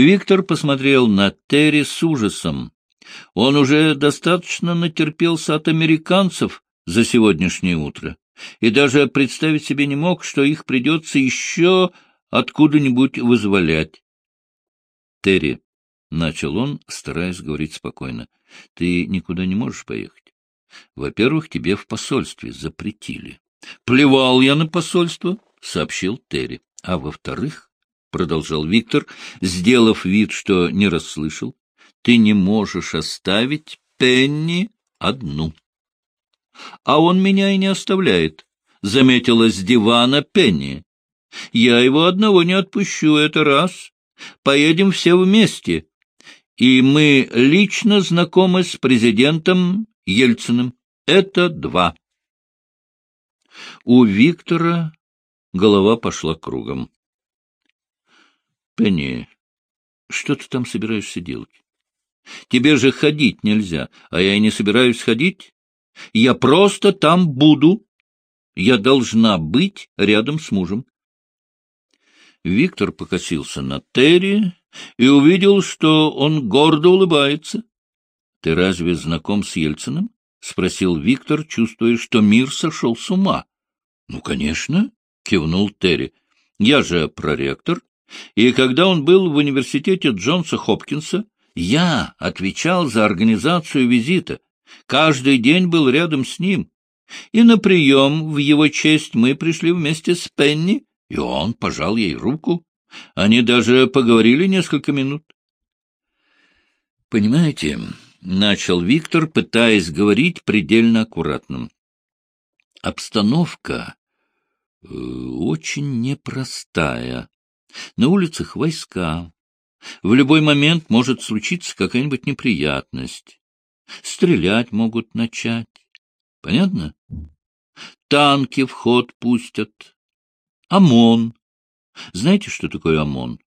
Виктор посмотрел на Терри с ужасом. Он уже достаточно натерпелся от американцев за сегодняшнее утро и даже представить себе не мог, что их придется еще откуда-нибудь вызволять. — Терри, — начал он, стараясь говорить спокойно, — ты никуда не можешь поехать. Во-первых, тебе в посольстве запретили. — Плевал я на посольство, — сообщил Терри. — А во-вторых, — продолжал Виктор, сделав вид, что не расслышал, — ты не можешь оставить Пенни одну. — А он меня и не оставляет, — заметила с дивана Пенни. — Я его одного не отпущу, это раз. Поедем все вместе. И мы лично знакомы с президентом Ельциным. Это два. У Виктора голова пошла кругом. — Пенни, что ты там собираешься делать? Тебе же ходить нельзя, а я и не собираюсь ходить. Я просто там буду. Я должна быть рядом с мужем. Виктор покосился на Терри и увидел, что он гордо улыбается. — Ты разве знаком с Ельциным? — спросил Виктор, чувствуя, что мир сошел с ума. — Ну, конечно, — кивнул Терри. — Я же проректор, и когда он был в университете Джонса Хопкинса, я отвечал за организацию визита, каждый день был рядом с ним. И на прием в его честь мы пришли вместе с Пенни, и он пожал ей руку. Они даже поговорили несколько минут. Понимаете, — начал Виктор, пытаясь говорить предельно аккуратно. Обстановка э, очень непростая. На улицах войска. В любой момент может случиться какая-нибудь неприятность. Стрелять могут начать. Понятно? Танки в ход пустят. ОМОН. Знаете, что такое ОМОН?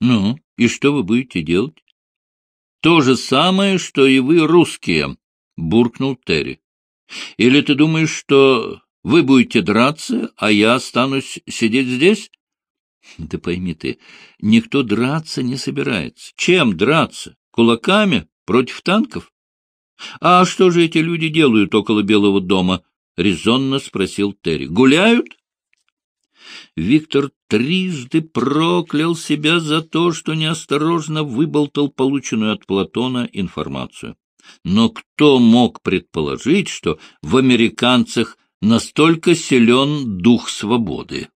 Ну, и что вы будете делать? То же самое, что и вы, русские, — буркнул Терри. Или ты думаешь, что вы будете драться, а я останусь сидеть здесь? Да пойми ты, никто драться не собирается. Чем драться? Кулаками? Против танков? А что же эти люди делают около Белого дома? — резонно спросил Терри. — Гуляют? Виктор трижды проклял себя за то, что неосторожно выболтал полученную от Платона информацию. Но кто мог предположить, что в американцах настолько силен дух свободы? —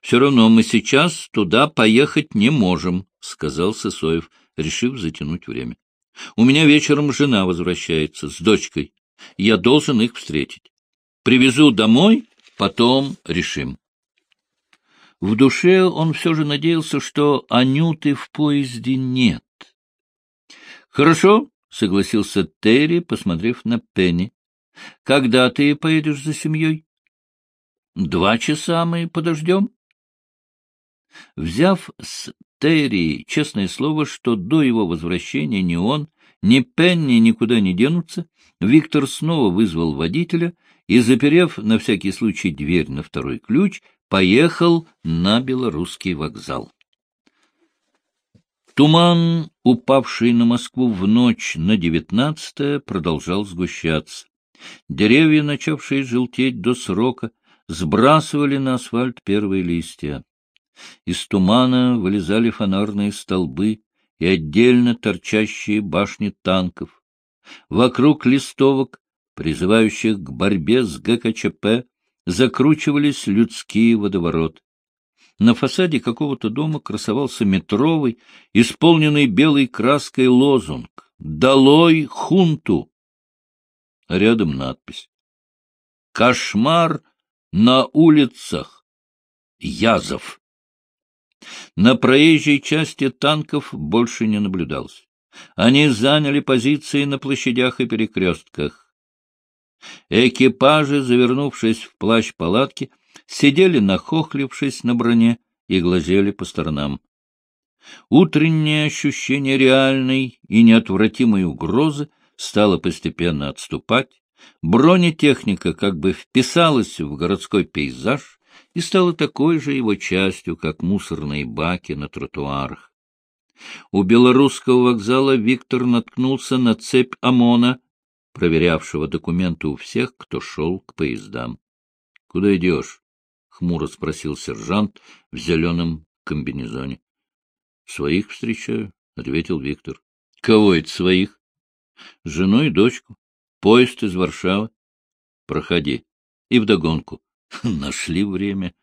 Все равно мы сейчас туда поехать не можем, — сказал Сысоев, решив затянуть время. — У меня вечером жена возвращается с дочкой. Я должен их встретить. Привезу домой, потом решим. В душе он все же надеялся, что Анюты в поезде нет. — Хорошо, — согласился Терри, посмотрев на Пенни. — Когда ты поедешь за семьей? — Два часа мы подождем. Взяв с Терри честное слово, что до его возвращения ни он, ни Пенни никуда не денутся, Виктор снова вызвал водителя и, заперев на всякий случай дверь на второй ключ, поехал на белорусский вокзал. Туман, упавший на Москву в ночь на девятнадцатое, продолжал сгущаться. Деревья, начавшие желтеть до срока, сбрасывали на асфальт первые листья. Из тумана вылезали фонарные столбы и отдельно торчащие башни танков. Вокруг листовок, призывающих к борьбе с ГКЧП, закручивались людские водовороты. На фасаде какого-то дома красовался метровый, исполненный белой краской лозунг «Долой хунту!» Рядом надпись «Кошмар на улицах! Язов!» На проезжей части танков больше не наблюдалось. Они заняли позиции на площадях и перекрестках. Экипажи, завернувшись в плащ палатки, сидели нахохлившись на броне и глазели по сторонам. Утреннее ощущение реальной и неотвратимой угрозы стало постепенно отступать. Бронетехника как бы вписалась в городской пейзаж, и стала такой же его частью, как мусорные баки на тротуарах. У белорусского вокзала Виктор наткнулся на цепь ОМОНа, проверявшего документы у всех, кто шел к поездам. — Куда идешь? — хмуро спросил сержант в зеленом комбинезоне. — Своих встречаю, — ответил Виктор. — Кого это своих? — Жену и дочку. Поезд из Варшавы. — Проходи. И вдогонку. Нашли время.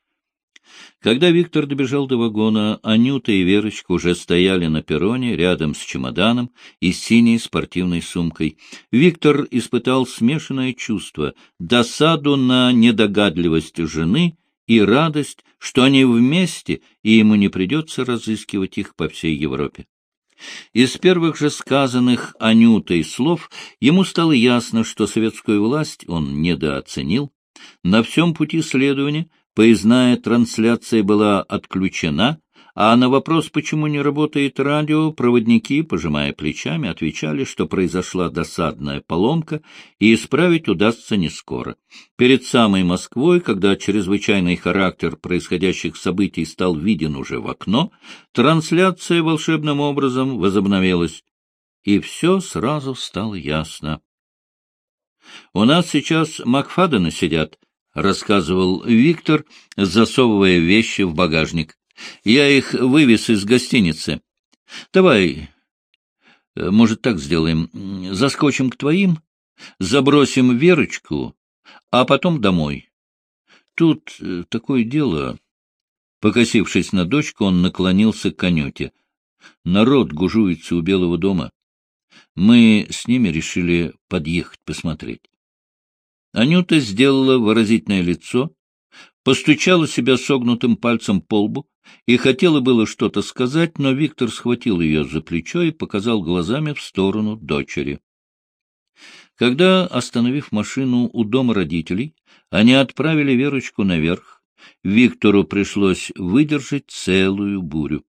Когда Виктор добежал до вагона, Анюта и Верочка уже стояли на перроне рядом с чемоданом и синей спортивной сумкой. Виктор испытал смешанное чувство — досаду на недогадливость жены и радость, что они вместе, и ему не придется разыскивать их по всей Европе. Из первых же сказанных Анютой слов ему стало ясно, что советскую власть он недооценил. На всем пути следования Поездная трансляция была отключена, а на вопрос, почему не работает радио, проводники, пожимая плечами, отвечали, что произошла досадная поломка, и исправить удастся не скоро. Перед самой Москвой, когда чрезвычайный характер происходящих событий стал виден уже в окно, трансляция волшебным образом возобновилась, и все сразу стало ясно. «У нас сейчас Макфадены сидят», — рассказывал Виктор, засовывая вещи в багажник. — Я их вывез из гостиницы. Давай, э, может, так сделаем. Заскочим к твоим, забросим Верочку, а потом домой. Тут э, такое дело... Покосившись на дочку, он наклонился к конюте. Народ гужуется у Белого дома. Мы с ними решили подъехать посмотреть. Анюта сделала выразительное лицо, постучала себя согнутым пальцем по лбу и хотела было что-то сказать, но Виктор схватил ее за плечо и показал глазами в сторону дочери. Когда, остановив машину у дома родителей, они отправили Верочку наверх, Виктору пришлось выдержать целую бурю.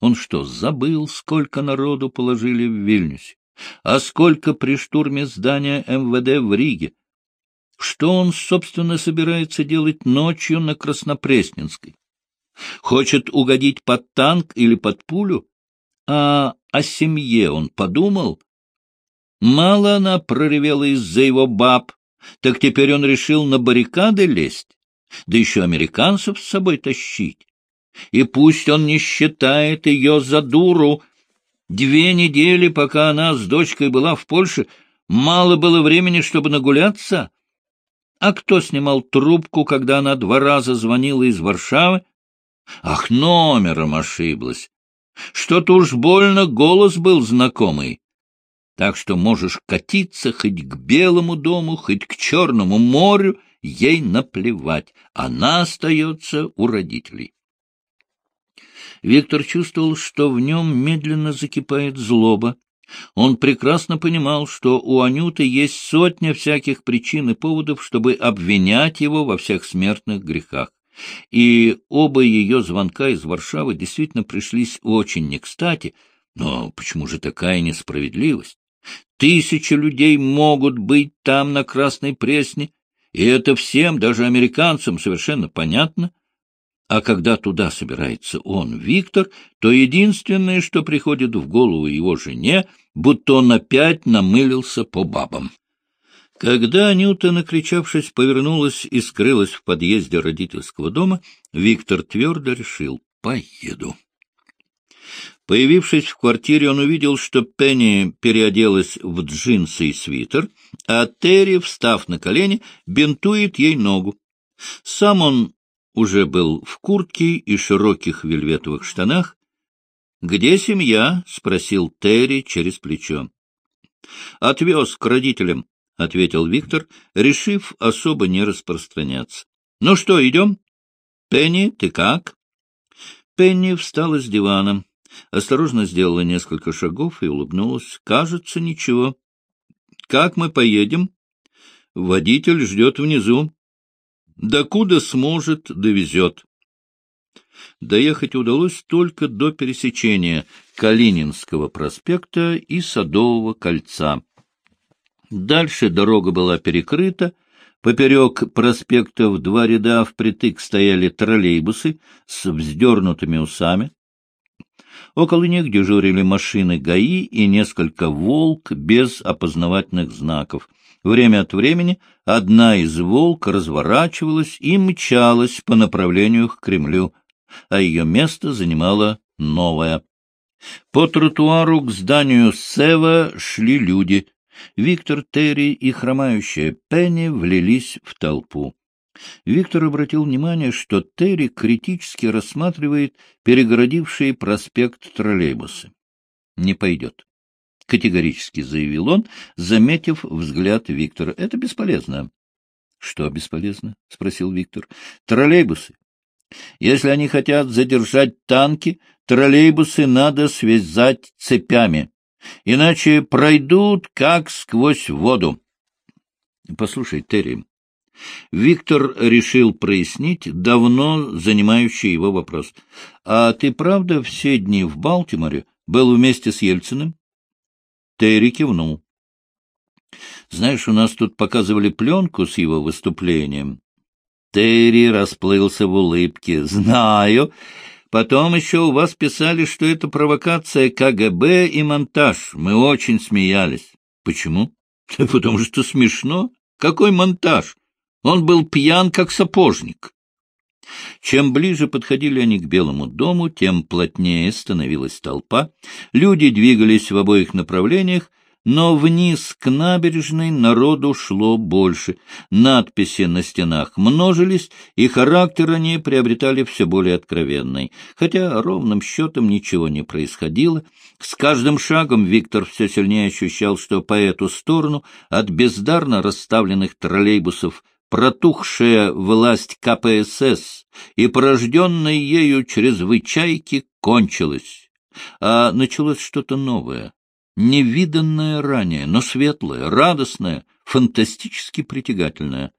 Он что, забыл, сколько народу положили в Вильнюсе? А сколько при штурме здания МВД в Риге? Что он, собственно, собирается делать ночью на Краснопресненской? Хочет угодить под танк или под пулю? А о семье он подумал? Мало она проревела из-за его баб, так теперь он решил на баррикады лезть, да еще американцев с собой тащить. И пусть он не считает ее за дуру. Две недели, пока она с дочкой была в Польше, мало было времени, чтобы нагуляться. А кто снимал трубку, когда она два раза звонила из Варшавы? Ах, номером ошиблась. Что-то уж больно голос был знакомый. Так что можешь катиться хоть к Белому дому, хоть к Черному морю, ей наплевать. Она остается у родителей. Виктор чувствовал, что в нем медленно закипает злоба. Он прекрасно понимал, что у Анюты есть сотня всяких причин и поводов, чтобы обвинять его во всех смертных грехах. И оба ее звонка из Варшавы действительно пришлись очень не кстати. Но почему же такая несправедливость? Тысячи людей могут быть там, на Красной Пресне, и это всем, даже американцам, совершенно понятно. А когда туда собирается он, Виктор, то единственное, что приходит в голову его жене, будто он опять намылился по бабам. Когда Анюта, накричавшись, повернулась и скрылась в подъезде родительского дома, Виктор твердо решил — поеду. Появившись в квартире, он увидел, что Пенни переоделась в джинсы и свитер, а Терри, встав на колени, бинтует ей ногу. Сам он уже был в куртке и широких вельветовых штанах. — Где семья? — спросил Терри через плечо. — Отвез к родителям, — ответил Виктор, решив особо не распространяться. — Ну что, идем? — Пенни, ты как? Пенни встала с дивана, осторожно сделала несколько шагов и улыбнулась. — Кажется, ничего. — Как мы поедем? — Водитель ждет внизу. Докуда сможет, довезет. Доехать удалось только до пересечения Калининского проспекта и Садового кольца. Дальше дорога была перекрыта, Поперек проспекта в два ряда впритык стояли троллейбусы с вздернутыми усами. Около них дежурили машины ГАИ и несколько «Волк» без опознавательных знаков. Время от времени одна из «Волк» разворачивалась и мчалась по направлению к Кремлю, а ее место занимала новая. По тротуару к зданию Сева шли люди — Виктор, Терри и хромающая Пенни влились в толпу. Виктор обратил внимание, что Терри критически рассматривает перегородившие проспект троллейбусы. «Не пойдет», — категорически заявил он, заметив взгляд Виктора. «Это бесполезно». «Что бесполезно?» — спросил Виктор. «Троллейбусы. Если они хотят задержать танки, троллейбусы надо связать цепями иначе пройдут как сквозь воду. Послушай, Терри, Виктор решил прояснить давно занимающий его вопрос. А ты правда все дни в Балтиморе был вместе с Ельциным? Терри кивнул. Знаешь, у нас тут показывали пленку с его выступлением. Терри расплылся в улыбке. Знаю. Потом еще у вас писали, что это провокация КГБ и монтаж. Мы очень смеялись. Почему? Потому что смешно. Какой монтаж? Он был пьян, как сапожник. Чем ближе подходили они к Белому дому, тем плотнее становилась толпа. Люди двигались в обоих направлениях, но вниз к набережной народу шло больше. Надписи на стенах множились, и характер они приобретали все более откровенный. Хотя ровным счетом ничего не происходило. С каждым шагом Виктор все сильнее ощущал, что по эту сторону от бездарно расставленных троллейбусов протухшая власть КПСС и порожденная ею чрезвычайки кончилась, а началось что-то новое невиданное ранее, но светлое, радостное, фантастически притягательное.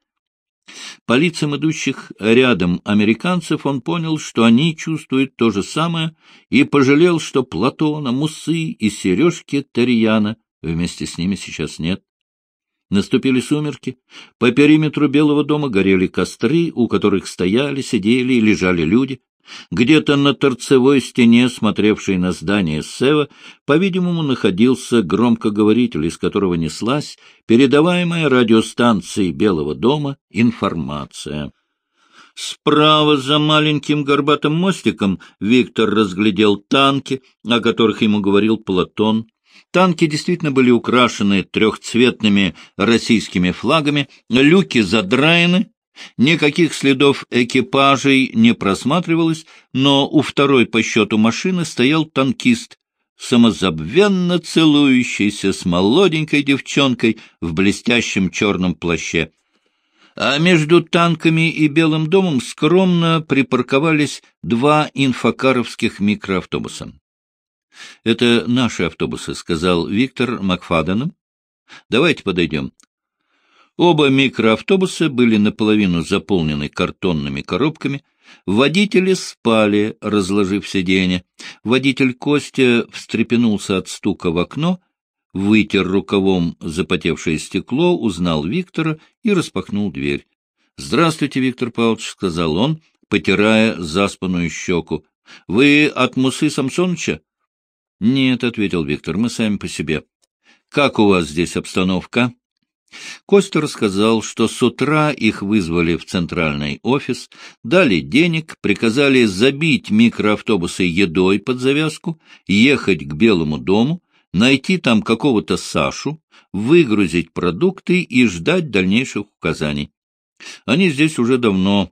По лицам идущих рядом американцев он понял, что они чувствуют то же самое, и пожалел, что Платона, Мусы и Сережки Тарьяна вместе с ними сейчас нет. Наступили сумерки, по периметру Белого дома горели костры, у которых стояли, сидели и лежали люди. Где-то на торцевой стене, смотревшей на здание Сева, по-видимому, находился громкоговоритель, из которого неслась передаваемая радиостанцией Белого дома информация. Справа за маленьким горбатым мостиком Виктор разглядел танки, о которых ему говорил Платон. Танки действительно были украшены трехцветными российскими флагами, люки задраены, Никаких следов экипажей не просматривалось, но у второй по счету машины стоял танкист, самозабвенно целующийся с молоденькой девчонкой в блестящем черном плаще. А между танками и Белым домом скромно припарковались два инфокаровских микроавтобуса. — Это наши автобусы, — сказал Виктор Макфаденом. — Давайте подойдем. Оба микроавтобуса были наполовину заполнены картонными коробками. Водители спали, разложив сиденье. Водитель Костя встрепенулся от стука в окно, вытер рукавом запотевшее стекло, узнал Виктора и распахнул дверь. — Здравствуйте, Виктор Павлович, — сказал он, потирая заспанную щеку. — Вы от Мусы Самсоновича? — Нет, — ответил Виктор, — мы сами по себе. — Как у вас здесь обстановка? Костя рассказал, что с утра их вызвали в центральный офис, дали денег, приказали забить микроавтобусы едой под завязку, ехать к Белому дому, найти там какого-то Сашу, выгрузить продукты и ждать дальнейших указаний. Они здесь уже давно.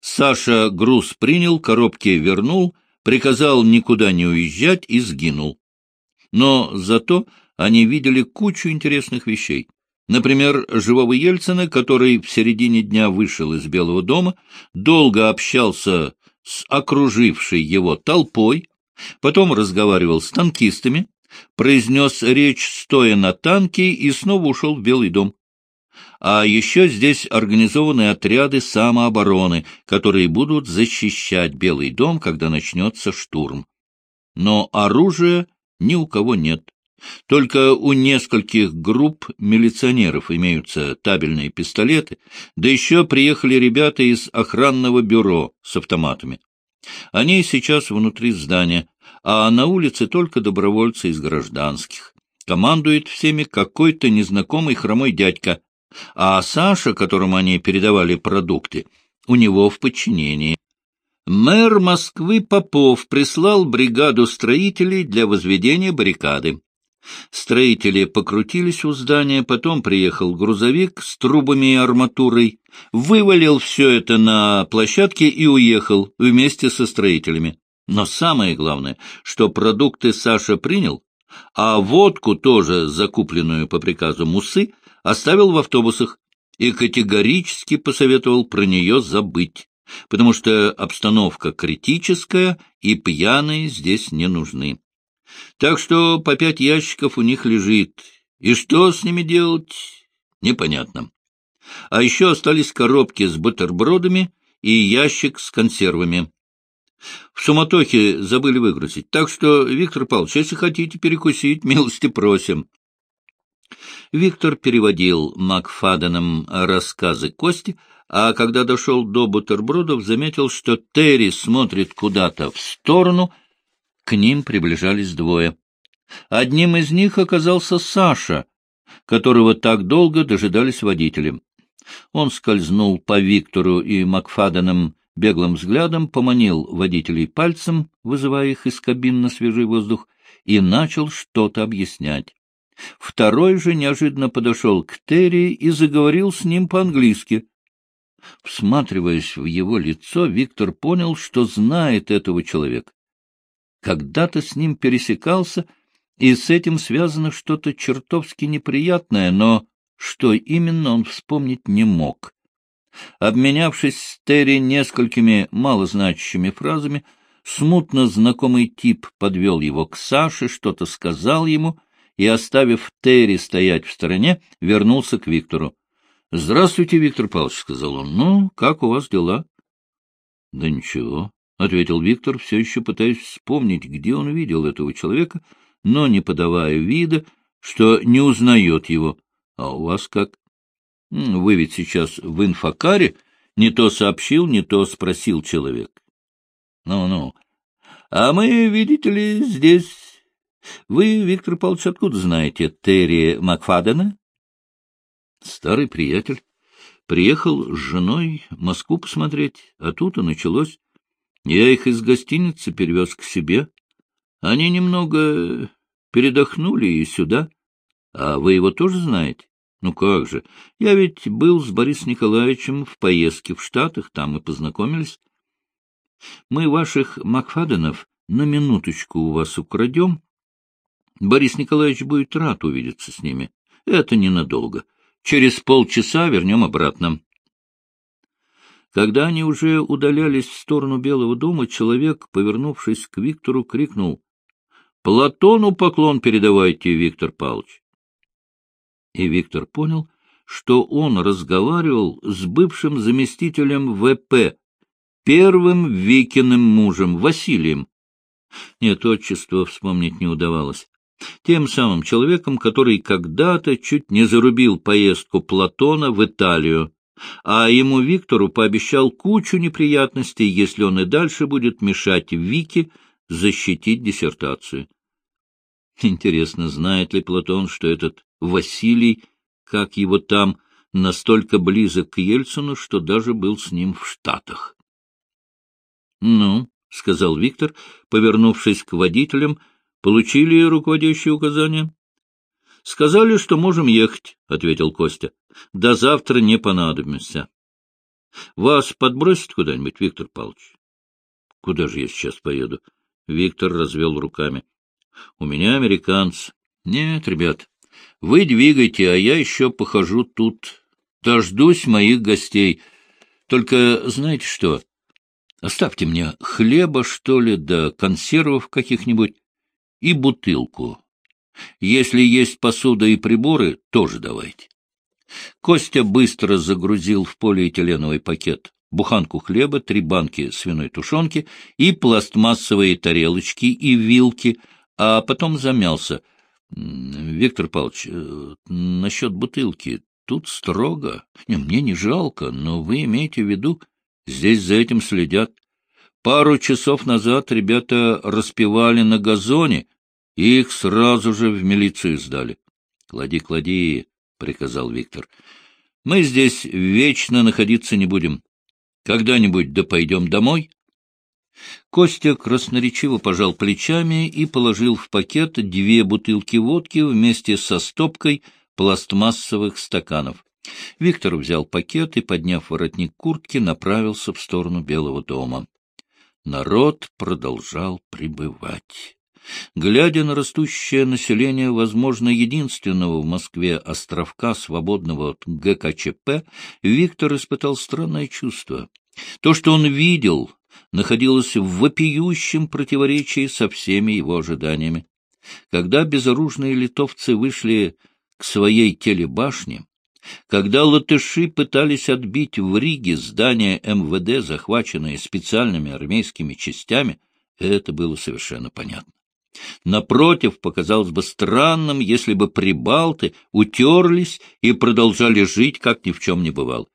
Саша груз принял, коробки вернул, приказал никуда не уезжать и сгинул. Но зато они видели кучу интересных вещей. Например, живого Ельцина, который в середине дня вышел из Белого дома, долго общался с окружившей его толпой, потом разговаривал с танкистами, произнес речь, стоя на танке, и снова ушел в Белый дом. А еще здесь организованы отряды самообороны, которые будут защищать Белый дом, когда начнется штурм. Но оружия ни у кого нет. Только у нескольких групп милиционеров имеются табельные пистолеты, да еще приехали ребята из охранного бюро с автоматами. Они сейчас внутри здания, а на улице только добровольцы из гражданских. Командует всеми какой-то незнакомый хромой дядька, а Саша, которому они передавали продукты, у него в подчинении. Мэр Москвы Попов прислал бригаду строителей для возведения баррикады. Строители покрутились у здания, потом приехал грузовик с трубами и арматурой, вывалил все это на площадке и уехал вместе со строителями. Но самое главное, что продукты Саша принял, а водку, тоже закупленную по приказу Мусы, оставил в автобусах и категорически посоветовал про нее забыть, потому что обстановка критическая и пьяные здесь не нужны. Так что по пять ящиков у них лежит, и что с ними делать, непонятно. А еще остались коробки с бутербродами и ящик с консервами. В суматохе забыли выгрузить. Так что, Виктор Павлович, если хотите перекусить, милости просим. Виктор переводил Макфаденом рассказы Кости, а когда дошел до бутербродов, заметил, что Терри смотрит куда-то в сторону. К ним приближались двое. Одним из них оказался Саша, которого так долго дожидались водители. Он скользнул по Виктору и Макфаденам беглым взглядом, поманил водителей пальцем, вызывая их из кабин на свежий воздух, и начал что-то объяснять. Второй же неожиданно подошел к Терри и заговорил с ним по-английски. Всматриваясь в его лицо, Виктор понял, что знает этого человека. Когда-то с ним пересекался, и с этим связано что-то чертовски неприятное, но что именно он вспомнить не мог. Обменявшись с Терри несколькими малозначащими фразами, смутно знакомый тип подвел его к Саше, что-то сказал ему и, оставив Терри стоять в стороне, вернулся к Виктору. — Здравствуйте, Виктор Павлович, — сказал он. — Ну, как у вас дела? — Да ничего, — ответил Виктор, все еще пытаясь вспомнить, где он видел этого человека, но не подавая вида, что не узнает его. — А у вас как? — Вы ведь сейчас в инфокаре? Не то сообщил, не то спросил человек. Ну — Ну-ну. А мы, видите ли, здесь вы, Виктор Павлович, откуда знаете Терри Макфадена? Старый приятель. Приехал с женой Москву посмотреть, а тут и началось. Я их из гостиницы перевез к себе. Они немного передохнули и сюда. А вы его тоже знаете? Ну как же, я ведь был с Борисом Николаевичем в поездке в Штатах, там и познакомились. Мы ваших Макфаденов на минуточку у вас украдем, Борис Николаевич будет рад увидеться с ними. Это ненадолго. Через полчаса вернем обратно. Когда они уже удалялись в сторону Белого дома, человек, повернувшись к Виктору, крикнул «Платону поклон передавайте, Виктор Павлович!» И Виктор понял, что он разговаривал с бывшим заместителем ВП, первым Викиным мужем, Василием. Нет, отчество вспомнить не удавалось тем самым человеком, который когда-то чуть не зарубил поездку Платона в Италию, а ему Виктору пообещал кучу неприятностей, если он и дальше будет мешать Вике защитить диссертацию. Интересно, знает ли Платон, что этот Василий, как его там, настолько близок к Ельцину, что даже был с ним в Штатах? — Ну, — сказал Виктор, повернувшись к водителям, — Получили руководящие указания? — Сказали, что можем ехать, — ответил Костя. — До завтра не понадобимся. — Вас подбросить куда-нибудь, Виктор Павлович? — Куда же я сейчас поеду? Виктор развел руками. — У меня американцы. — Нет, ребят, вы двигайте, а я еще похожу тут. Дождусь моих гостей. Только знаете что? Оставьте мне хлеба, что ли, да консервов каких-нибудь и бутылку. Если есть посуда и приборы, тоже давайте. Костя быстро загрузил в полиэтиленовый пакет буханку хлеба, три банки свиной тушенки и пластмассовые тарелочки и вилки, а потом замялся. Виктор Павлович, э, насчет бутылки. Тут строго. Не, мне не жалко, но вы имеете в виду, здесь за этим следят. Пару часов назад ребята распевали на газоне, их сразу же в милицию сдали. — Клади, клади, — приказал Виктор. — Мы здесь вечно находиться не будем. Когда-нибудь да пойдем домой. Костя красноречиво пожал плечами и положил в пакет две бутылки водки вместе со стопкой пластмассовых стаканов. Виктор взял пакет и, подняв воротник куртки, направился в сторону Белого дома. Народ продолжал прибывать. Глядя на растущее население, возможно, единственного в Москве островка, свободного от ГКЧП, Виктор испытал странное чувство. То, что он видел, находилось в вопиющем противоречии со всеми его ожиданиями. Когда безоружные литовцы вышли к своей телебашне, когда латыши пытались отбить в Риге здание МВД, захваченное специальными армейскими частями, это было совершенно понятно. Напротив, показалось бы странным, если бы прибалты утерлись и продолжали жить, как ни в чем не бывало.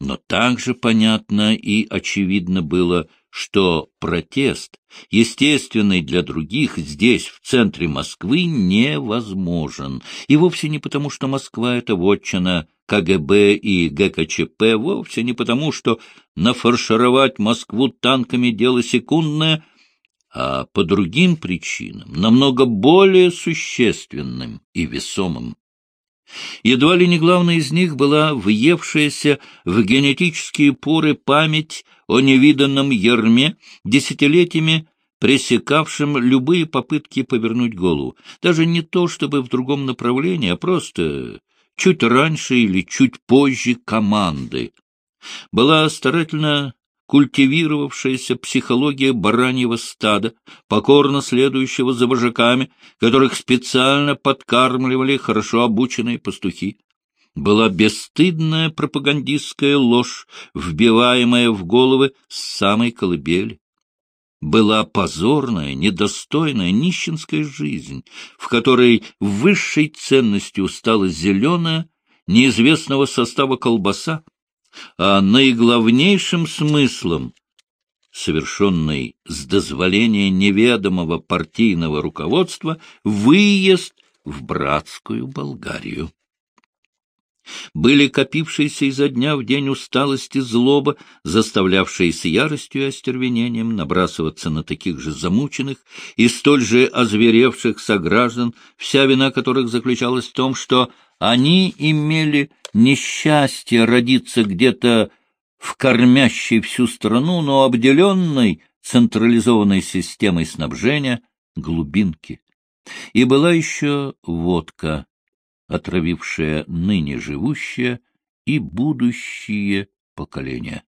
Но также понятно и очевидно было, что протест, естественный для других, здесь, в центре Москвы, невозможен. И вовсе не потому, что Москва — это вотчина КГБ и ГКЧП, вовсе не потому, что нафаршировать Москву танками — дело секундное, а по другим причинам, намного более существенным и весомым. Едва ли не главной из них была въевшаяся в генетические поры память о невиданном ерме, десятилетиями пресекавшем любые попытки повернуть голову. Даже не то, чтобы в другом направлении, а просто чуть раньше или чуть позже команды. Была старательно культивировавшаяся психология бараньего стада, покорно следующего за вожаками, которых специально подкармливали хорошо обученные пастухи. Была бесстыдная пропагандистская ложь, вбиваемая в головы с самой колыбели. Была позорная, недостойная нищенская жизнь, в которой высшей ценностью стала зеленая, неизвестного состава колбаса, а наиглавнейшим смыслом, совершенный с дозволения неведомого партийного руководства, выезд в братскую Болгарию. Были копившиеся изо дня в день усталости злоба, заставлявшие с яростью и остервенением набрасываться на таких же замученных и столь же озверевших сограждан, вся вина которых заключалась в том, что они имели несчастье родиться где-то в кормящей всю страну, но обделенной централизованной системой снабжения глубинки. И была еще водка, отравившая ныне живущее и будущие поколения.